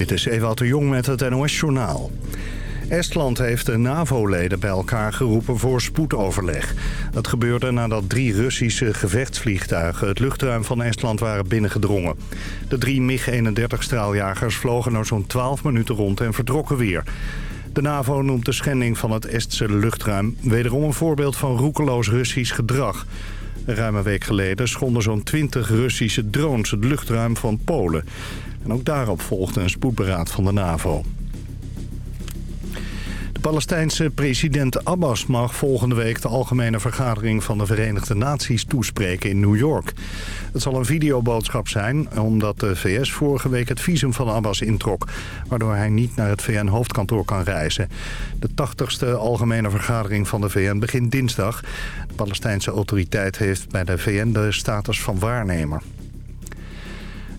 Dit is Ewout de Jong met het NOS-journaal. Estland heeft de NAVO-leden bij elkaar geroepen voor spoedoverleg. Dat gebeurde nadat drie Russische gevechtsvliegtuigen het luchtruim van Estland waren binnengedrongen. De drie MiG-31-straaljagers vlogen er zo'n 12 minuten rond en vertrokken weer. De NAVO noemt de schending van het Estse luchtruim wederom een voorbeeld van roekeloos Russisch gedrag. Ruim een week geleden schonden zo'n 20 Russische drones het luchtruim van Polen. En ook daarop volgde een spoedberaad van de NAVO. De Palestijnse president Abbas mag volgende week de algemene vergadering van de Verenigde Naties toespreken in New York. Het zal een videoboodschap zijn omdat de VS vorige week het visum van Abbas introk, waardoor hij niet naar het VN-hoofdkantoor kan reizen. De 80ste algemene vergadering van de VN begint dinsdag. De Palestijnse autoriteit heeft bij de VN de status van waarnemer.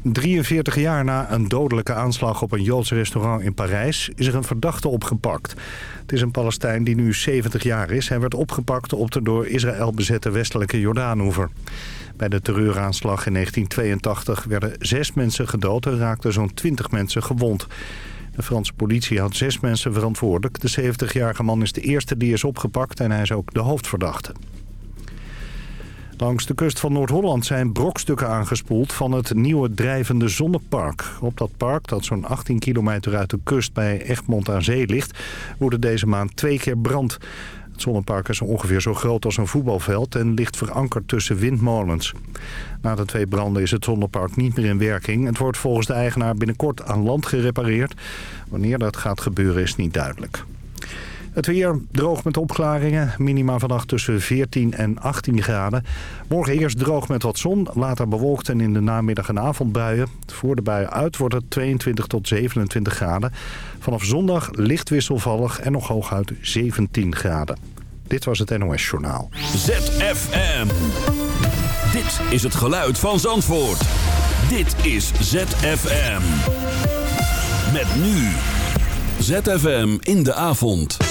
43 jaar na een dodelijke aanslag op een Joods restaurant in Parijs... is er een verdachte opgepakt. Het is een Palestijn die nu 70 jaar is. Hij werd opgepakt op de door Israël bezette westelijke Jordaanoever. Bij de terreuraanslag in 1982 werden zes mensen gedood... en raakten zo'n 20 mensen gewond. De Franse politie had zes mensen verantwoordelijk. De 70-jarige man is de eerste die is opgepakt en hij is ook de hoofdverdachte. Langs de kust van Noord-Holland zijn brokstukken aangespoeld van het nieuwe drijvende zonnepark. Op dat park, dat zo'n 18 kilometer uit de kust bij Egmond aan Zee ligt, woedde deze maand twee keer brand. Het zonnepark is ongeveer zo groot als een voetbalveld en ligt verankerd tussen windmolens. Na de twee branden is het zonnepark niet meer in werking. Het wordt volgens de eigenaar binnenkort aan land gerepareerd. Wanneer dat gaat gebeuren is niet duidelijk. Het weer droog met opklaringen. Minima vannacht tussen 14 en 18 graden. Morgen eerst droog met wat zon. Later bewolkt en in de namiddag en avond buien. Voor de buien uit wordt het 22 tot 27 graden. Vanaf zondag licht wisselvallig en nog hooguit 17 graden. Dit was het NOS Journaal. ZFM. Dit is het geluid van Zandvoort. Dit is ZFM. Met nu. ZFM in de avond.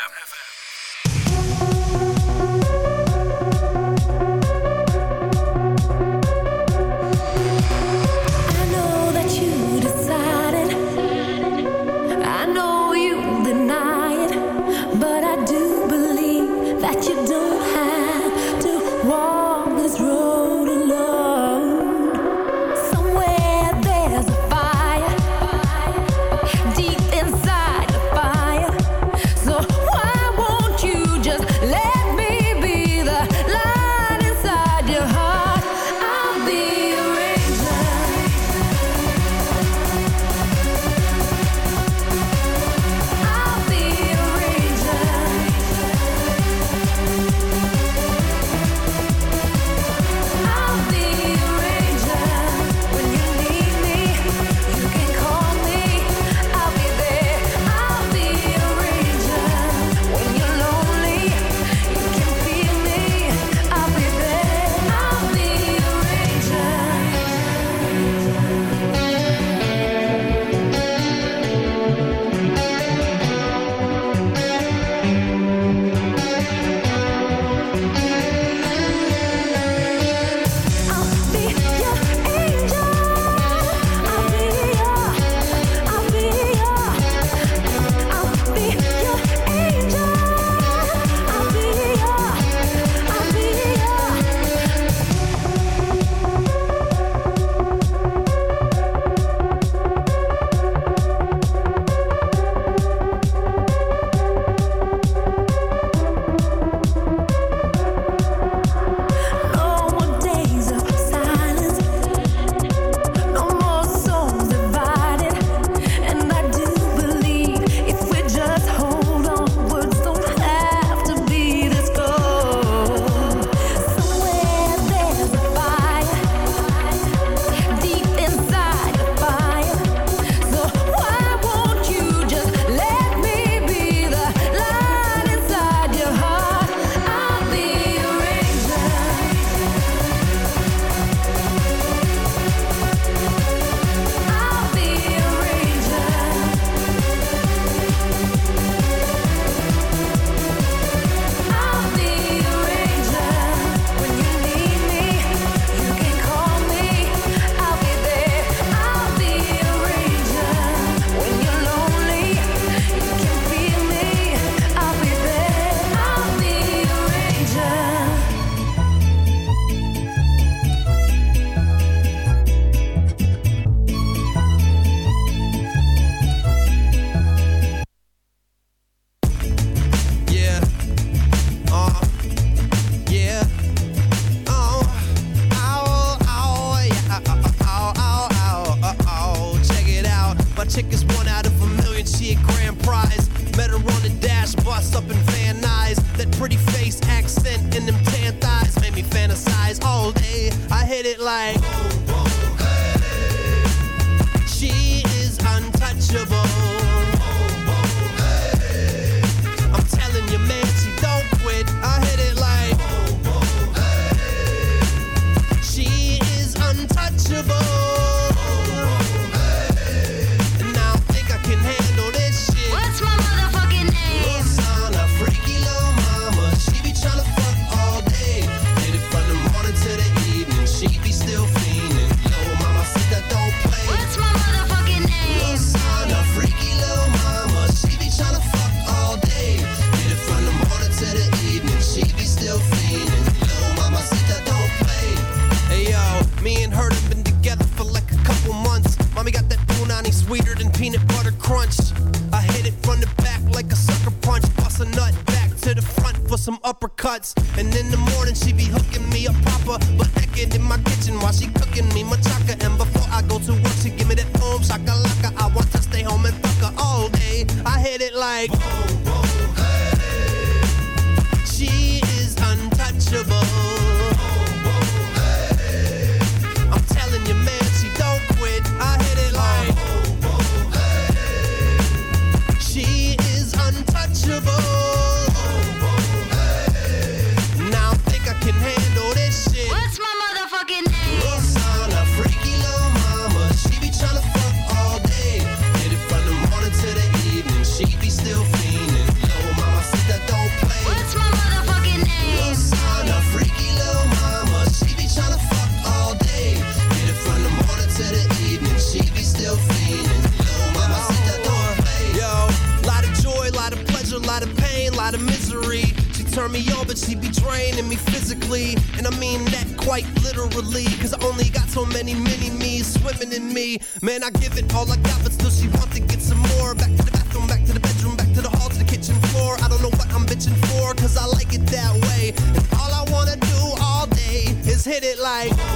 with it like.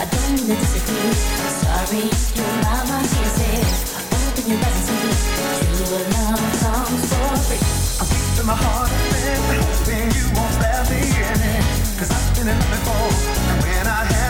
I don't mean to. I'm sorry, your mama can't true love comes for free. I'm my hoping you won't. Cause I've been in love before, and when I had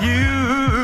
you.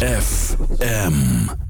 ZFM.